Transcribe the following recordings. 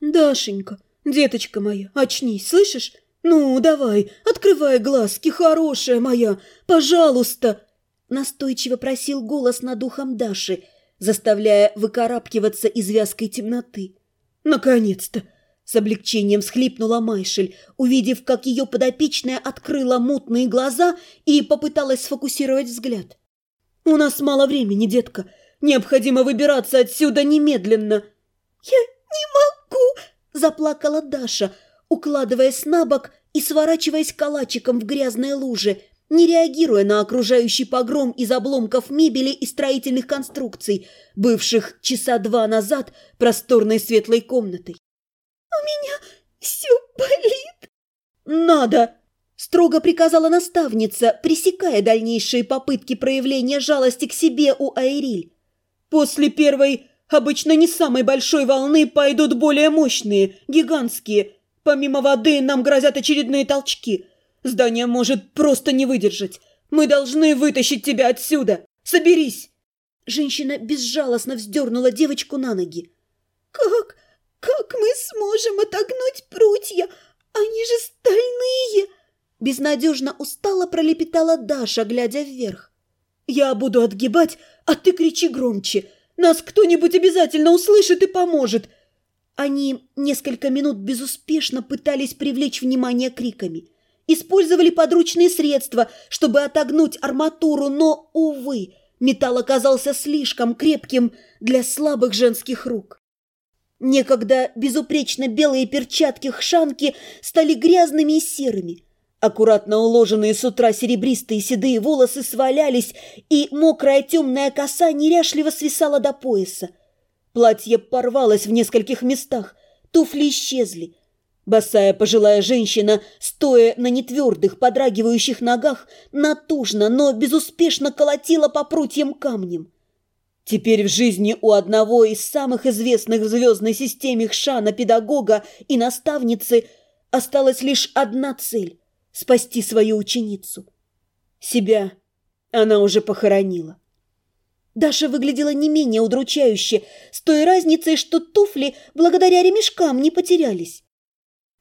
Дашенька, деточка моя, очнись, слышишь? Ну, давай, открывай глазки, хорошая моя, пожалуйста!» Настойчиво просил голос над ухом Даши, заставляя выкарабкиваться из вязкой темноты. «Наконец-то!» С облегчением всхлипнула Майшель, увидев, как ее подопечная открыла мутные глаза и попыталась сфокусировать взгляд. «У нас мало времени, детка. Необходимо выбираться отсюда немедленно!» «Я не могу!» – заплакала Даша, укладываясь на бок и сворачиваясь калачиком в грязной луже, не реагируя на окружающий погром из обломков мебели и строительных конструкций, бывших часа два назад просторной светлой комнатой. «У меня все болит!» «Надо!» – строго приказала наставница, пресекая дальнейшие попытки проявления жалости к себе у Айриль. «После первой, обычно не самой большой волны, пойдут более мощные, гигантские. Помимо воды нам грозят очередные толчки. Здание может просто не выдержать. Мы должны вытащить тебя отсюда. Соберись!» Женщина безжалостно вздернула девочку на ноги. «Как? Как мы сможем отогнуть прутья? Они же стальные!» Безнадежно устало пролепетала Даша, глядя вверх. «Я буду отгибать, а ты кричи громче. Нас кто-нибудь обязательно услышит и поможет!» Они несколько минут безуспешно пытались привлечь внимание криками. Использовали подручные средства, чтобы отогнуть арматуру, но, увы, металл оказался слишком крепким для слабых женских рук. Некогда безупречно белые перчатки Хшанки стали грязными и серыми. Аккуратно уложенные с утра серебристые седые волосы свалялись, и мокрая темная коса неряшливо свисала до пояса. Платье порвалось в нескольких местах, туфли исчезли. Босая пожилая женщина, стоя на нетвердых, подрагивающих ногах, натужно, но безуспешно колотила по прутьям камнем. Теперь в жизни у одного из самых известных в звездной системе Хшана педагога и наставницы осталась лишь одна цель – спасти свою ученицу. Себя она уже похоронила. Даша выглядела не менее удручающе, с той разницей, что туфли благодаря ремешкам не потерялись.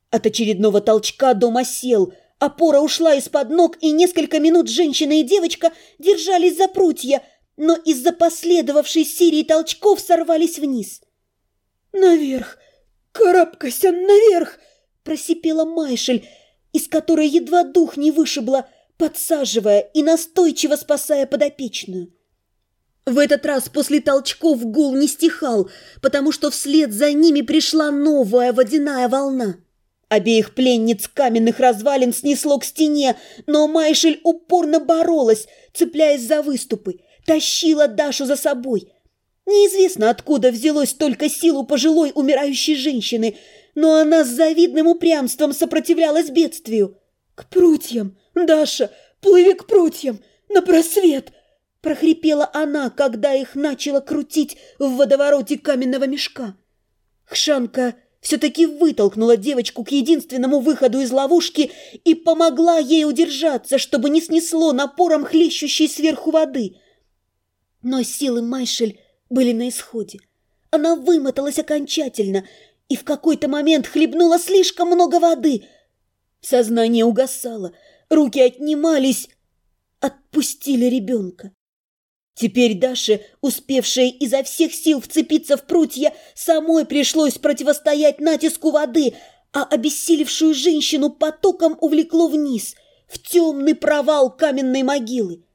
От очередного толчка дом осел, опора ушла из-под ног, и несколько минут женщина и девочка держались за прутья – но из-за последовавшей серии толчков сорвались вниз. «Наверх! Карабкайся наверх!» – просипела Майшель, из которой едва дух не вышибла, подсаживая и настойчиво спасая подопечную. В этот раз после толчков гул не стихал, потому что вслед за ними пришла новая водяная волна. Обеих пленниц каменных развалин снесло к стене, но Майшель упорно боролась, цепляясь за выступы – тащила Дашу за собой. Неизвестно, откуда взялось столько сил у пожилой умирающей женщины, но она с завидным упрямством сопротивлялась бедствию. «К прутьям! Даша, плыви к прутьям! На просвет!» прохрипела она, когда их начало крутить в водовороте каменного мешка. Хшанка все-таки вытолкнула девочку к единственному выходу из ловушки и помогла ей удержаться, чтобы не снесло напором хлещущей сверху воды – но силы Майшель были на исходе. Она вымоталась окончательно и в какой-то момент хлебнула слишком много воды. Сознание угасало, руки отнимались, отпустили ребенка. Теперь Даше, успевшей изо всех сил вцепиться в прутья, самой пришлось противостоять натиску воды, а обессилевшую женщину потоком увлекло вниз, в темный провал каменной могилы.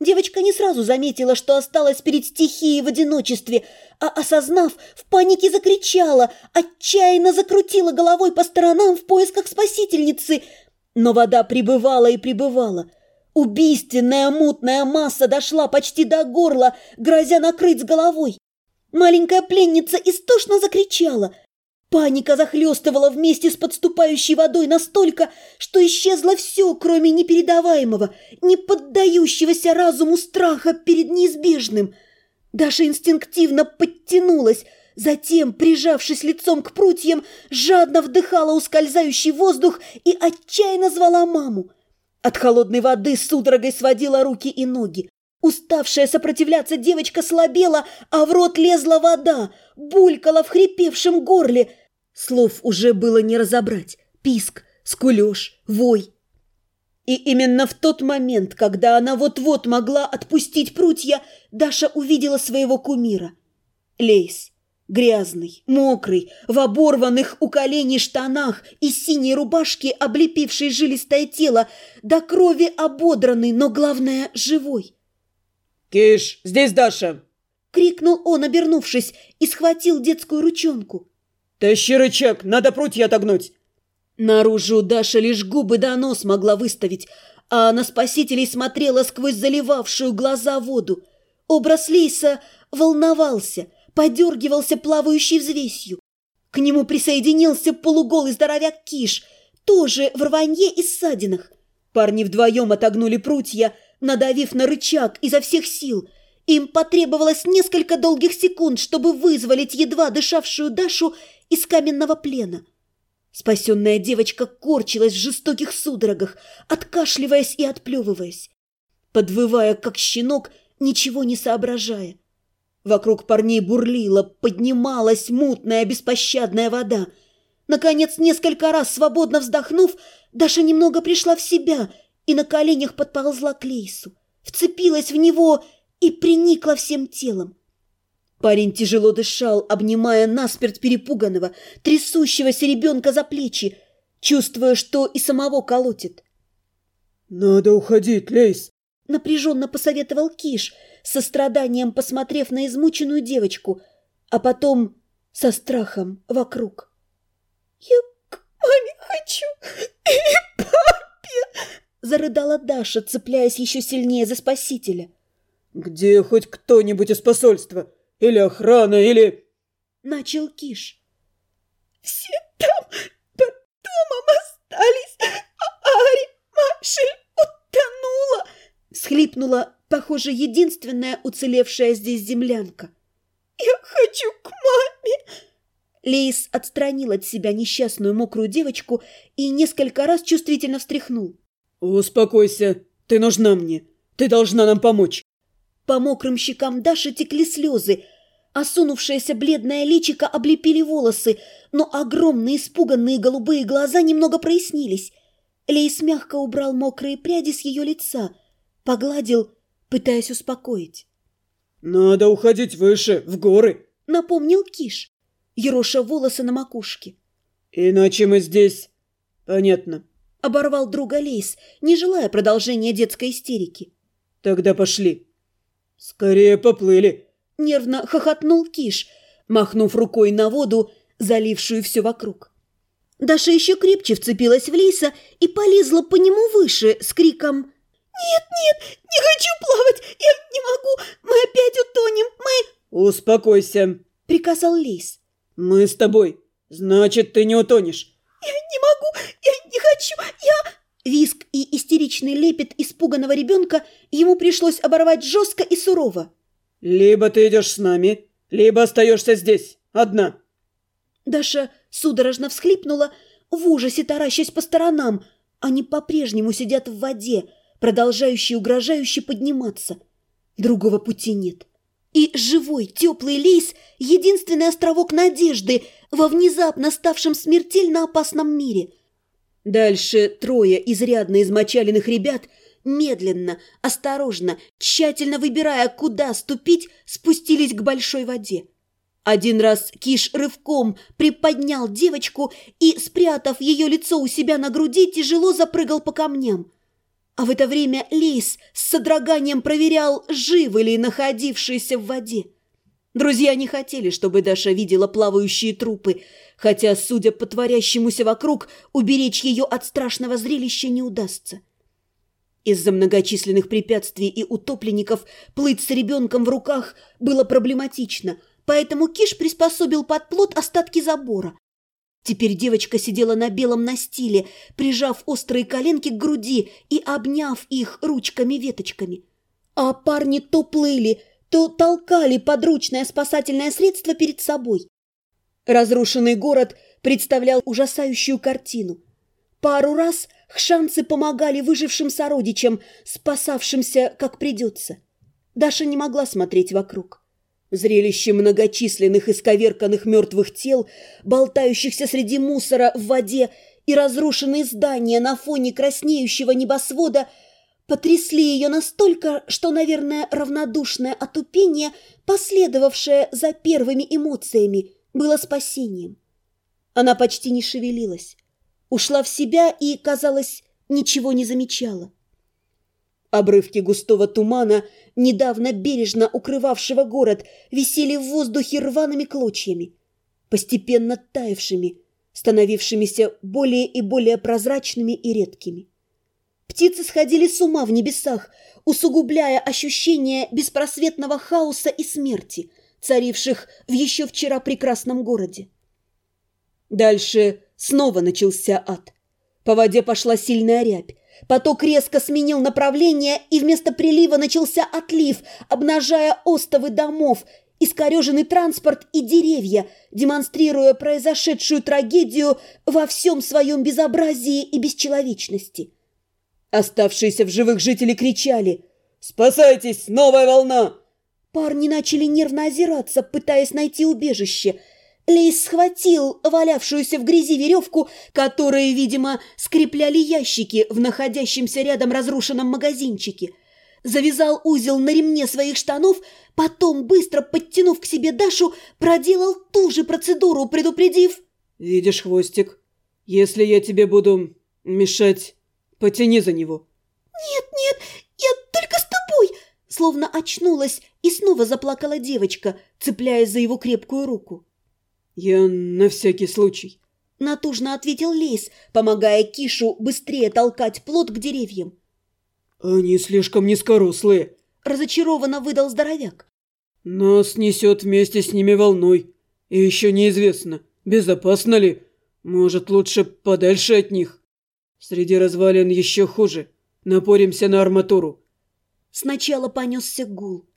Девочка не сразу заметила, что осталась перед стихией в одиночестве, а, осознав, в панике закричала, отчаянно закрутила головой по сторонам в поисках спасительницы. Но вода прибывала и прибывала. Убийственная мутная масса дошла почти до горла, грозя накрыть с головой. Маленькая пленница истошно закричала – Паника захлестывала вместе с подступающей водой настолько, что исчезло все, кроме непередаваемого, не поддающегося разуму страха перед неизбежным. Даша инстинктивно подтянулась, затем, прижавшись лицом к прутьям, жадно вдыхала ускользающий воздух и отчаянно звала маму. От холодной воды судорогой сводила руки и ноги. Уставшая сопротивляться девочка слабела, а в рот лезла вода, булькала в хрипевшем горле. Слов уже было не разобрать. Писк, скулеж, вой. И именно в тот момент, когда она вот-вот могла отпустить прутья, Даша увидела своего кумира. Лейс, грязный, мокрый, в оборванных у коленей штанах и синей рубашке, облепившей жилистое тело, до крови ободранный, но, главное, живой. «Киш, здесь Даша!» — крикнул он, обернувшись, и схватил детскую ручонку. «Тащи рычаг, надо прутья отогнуть!» Наружу Даша лишь губы до нос могла выставить, а на спасителей смотрела сквозь заливавшую глаза воду. Образ Лейса волновался, подергивался плавающей взвесью. К нему присоединился полуголый здоровяк Киш, тоже в рванье и ссадинах. Парни вдвоем отогнули прутья, надавив на рычаг изо всех сил. Им потребовалось несколько долгих секунд, чтобы вызволить едва дышавшую Дашу из каменного плена. Спасенная девочка корчилась в жестоких судорогах, откашливаясь и отплевываясь, подвывая, как щенок, ничего не соображая. Вокруг парней бурлила, поднималась мутная беспощадная вода. Наконец, несколько раз свободно вздохнув, Даша немного пришла в себя и на коленях подползла к Лейсу, вцепилась в него и приникла всем телом. Парень тяжело дышал, обнимая насмерть перепуганного, трясущегося ребенка за плечи, чувствуя, что и самого колотит. «Надо уходить, Лейс!» — напряженно посоветовал Киш, со страданием посмотрев на измученную девочку, а потом со страхом вокруг. «Я к маме хочу и папе!» — зарыдала Даша, цепляясь еще сильнее за спасителя. «Где хоть кто-нибудь из посольства?» Или охрана, или...» Начал Киш. «Все там под домом остались, а Ари Машель утонула!» Схлипнула, похоже, единственная уцелевшая здесь землянка. «Я хочу к маме!» Лейс отстранил от себя несчастную мокрую девочку и несколько раз чувствительно встряхнул. «Успокойся, ты нужна мне, ты должна нам помочь. По мокрым щекам Даши текли слезы. Осунувшееся бледное личико облепили волосы, но огромные испуганные голубые глаза немного прояснились. Лейс мягко убрал мокрые пряди с ее лица, погладил, пытаясь успокоить. «Надо уходить выше, в горы», — напомнил Киш, ероша волосы на макушке. «Иначе мы здесь...» «Понятно», — оборвал друга Лейс, не желая продолжения детской истерики. «Тогда пошли». «Скорее поплыли!» – нервно хохотнул Киш, махнув рукой на воду, залившую все вокруг. Даша еще крепче вцепилась в Лиса и полезла по нему выше с криком «Нет, нет, не хочу плавать! Я не могу! Мы опять утонем! Мы...» «Успокойся!» – приказал Лис. «Мы с тобой. Значит, ты не утонешь!» «Я не могу! Я не хочу! Я...» Виск и истеричный лепет испуганного ребенка ему пришлось оборвать жестко и сурово. «Либо ты идешь с нами, либо остаешься здесь, одна». Даша судорожно всхлипнула, в ужасе таращась по сторонам. Они по-прежнему сидят в воде, продолжающие угрожающе подниматься. Другого пути нет. И живой, теплый лейс — единственный островок надежды во внезапно ставшем смертельно опасном мире — Дальше трое изрядно измочаленных ребят медленно, осторожно, тщательно выбирая, куда ступить, спустились к большой воде. Один раз Киш рывком приподнял девочку и, спрятав ее лицо у себя на груди, тяжело запрыгал по камням. А в это время Лейс с содроганием проверял, живы ли находившиеся в воде. Друзья не хотели, чтобы Даша видела плавающие трупы, хотя, судя по творящемуся вокруг, уберечь ее от страшного зрелища не удастся. Из-за многочисленных препятствий и утопленников плыть с ребенком в руках было проблематично, поэтому Киш приспособил под плот остатки забора. Теперь девочка сидела на белом настиле, прижав острые коленки к груди и обняв их ручками-веточками. А парни то плыли, то толкали подручное спасательное средство перед собой. Разрушенный город представлял ужасающую картину. Пару раз хшанцы помогали выжившим сородичам, спасавшимся как придется. Даша не могла смотреть вокруг. Зрелище многочисленных исковерканных мертвых тел, болтающихся среди мусора в воде и разрушенные здания на фоне краснеющего небосвода потрясли ее настолько, что, наверное, равнодушное отупение, последовавшее за первыми эмоциями, было спасением. Она почти не шевелилась, ушла в себя и, казалось, ничего не замечала. Обрывки густого тумана, недавно бережно укрывавшего город, висели в воздухе рваными клочьями, постепенно таявшими, становившимися более и более прозрачными и редкими. Птицы сходили с ума в небесах, усугубляя ощущение беспросветного хаоса и смерти, царивших в еще вчера прекрасном городе. Дальше снова начался ад. По воде пошла сильная рябь. Поток резко сменил направление, и вместо прилива начался отлив, обнажая остовы домов, искореженный транспорт и деревья, демонстрируя произошедшую трагедию во всем своем безобразии и бесчеловечности. Оставшиеся в живых жители кричали «Спасайтесь! Новая волна!» Парни начали нервно озираться, пытаясь найти убежище – Лейс схватил валявшуюся в грязи веревку, которые, видимо, скрепляли ящики в находящемся рядом разрушенном магазинчике. Завязал узел на ремне своих штанов, потом, быстро подтянув к себе Дашу, проделал ту же процедуру, предупредив... «Видишь, хвостик, если я тебе буду мешать, потяни за него». «Нет, нет, я только с тобой!» Словно очнулась и снова заплакала девочка, цепляясь за его крепкую руку. «Я на всякий случай», — натужно ответил Лейс, помогая Кишу быстрее толкать плод к деревьям. «Они слишком низкорослые», — разочарованно выдал здоровяк. «Нас несет вместе с ними волной. И еще неизвестно, безопасно ли. Может, лучше подальше от них. Среди развалин еще хуже. Напоримся на арматуру». Сначала понесся гул.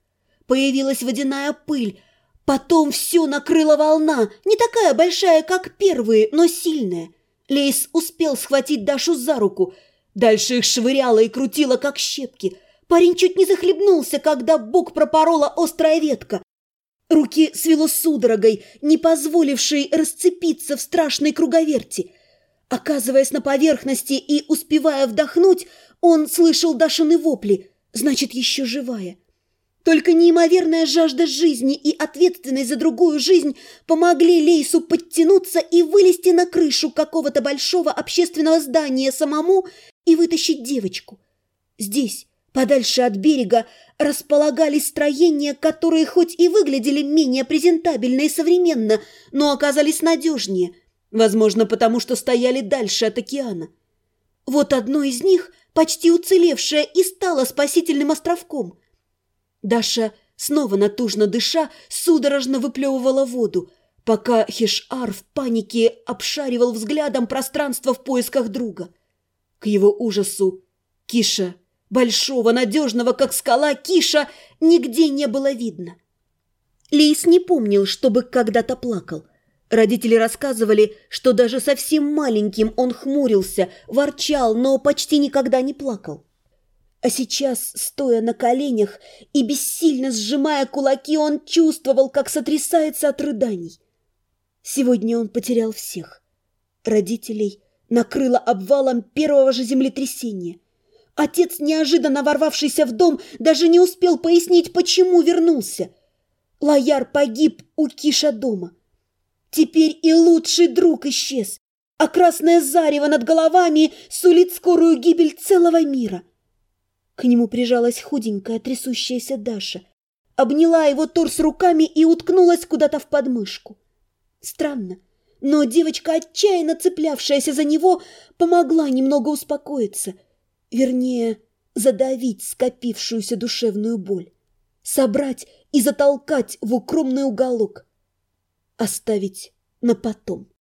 Появилась водяная пыль, Потом все накрыла волна, не такая большая, как первые, но сильная. Лейс успел схватить Дашу за руку. Дальше их швыряло и крутило, как щепки. Парень чуть не захлебнулся, когда бок пропорола острая ветка. Руки свело судорогой, не позволившей расцепиться в страшной круговерти. Оказываясь на поверхности и успевая вдохнуть, он слышал Дашины вопли, значит, еще живая. Только неимоверная жажда жизни и ответственность за другую жизнь помогли Лейсу подтянуться и вылезти на крышу какого-то большого общественного здания самому и вытащить девочку. Здесь, подальше от берега, располагались строения, которые хоть и выглядели менее презентабельно и современно, но оказались надежнее, возможно, потому что стояли дальше от океана. Вот одно из них, почти уцелевшее, и стало спасительным островком – Даша, снова натужно дыша, судорожно выплевывала воду, пока Хишар в панике обшаривал взглядом пространство в поисках друга. К его ужасу Киша, большого, надежного, как скала Киша, нигде не было видно. Лейс не помнил, чтобы когда-то плакал. Родители рассказывали, что даже совсем маленьким он хмурился, ворчал, но почти никогда не плакал. А сейчас, стоя на коленях и бессильно сжимая кулаки, он чувствовал, как сотрясается от рыданий. Сегодня он потерял всех. Родителей накрыло обвалом первого же землетрясения. Отец, неожиданно ворвавшийся в дом, даже не успел пояснить, почему вернулся. Лояр погиб у Киша дома. Теперь и лучший друг исчез, а красное зарево над головами сулит скорую гибель целого мира — к нему прижалась худенькая, трясущаяся Даша. Обняла его торс руками и уткнулась куда-то в подмышку. Странно, но девочка, отчаянно цеплявшаяся за него, помогла немного успокоиться. Вернее, задавить скопившуюся душевную боль. Собрать и затолкать в укромный уголок. Оставить на потом.